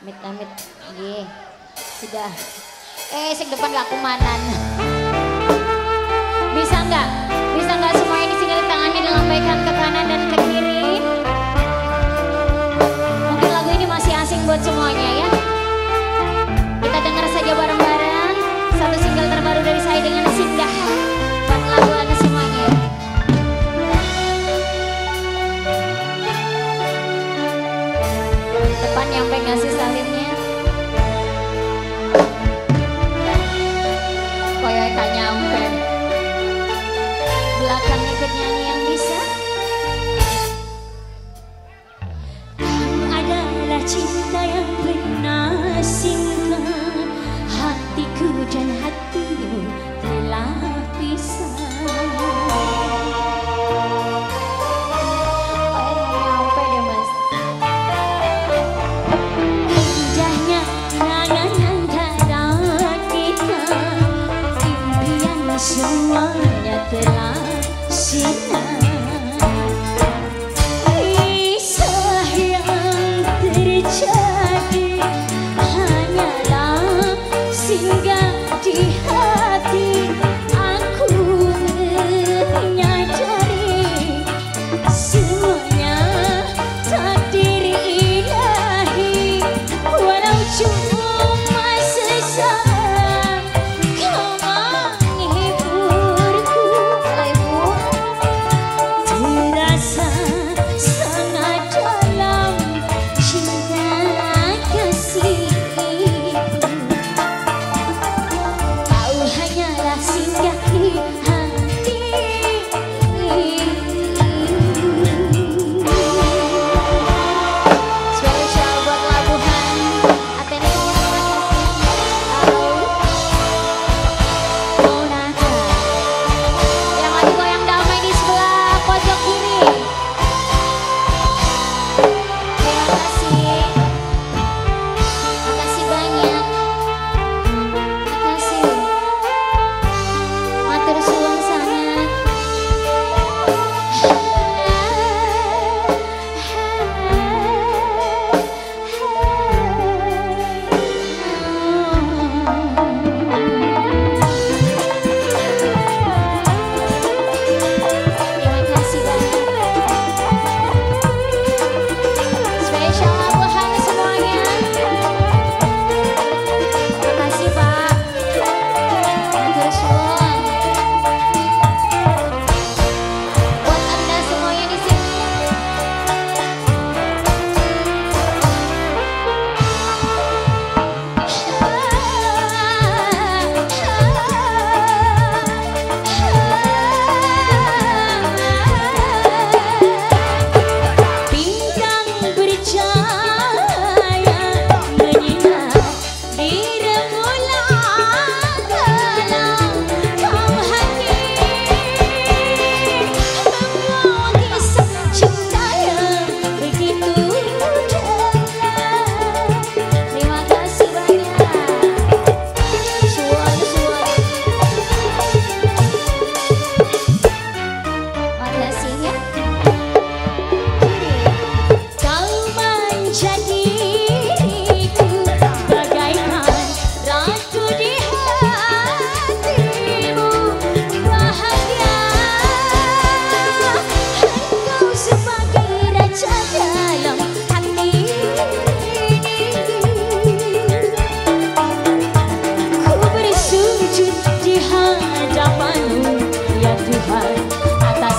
Amit amit. Nggih. Sudah. Eh, sing depan gak kumanan. Bisa nggak? Bisa nggak semuanya di sini tangannya dilambaikan ke kanan dan ke kiri? Mungkin lagu ini masih asing buat semuanya ya. Kita dengar saja bareng-bareng satu single terbaru dari saya dengan Sindah. Buat lagu-lagu semuanya. Depan nyampe ngasih 心。vai, a tá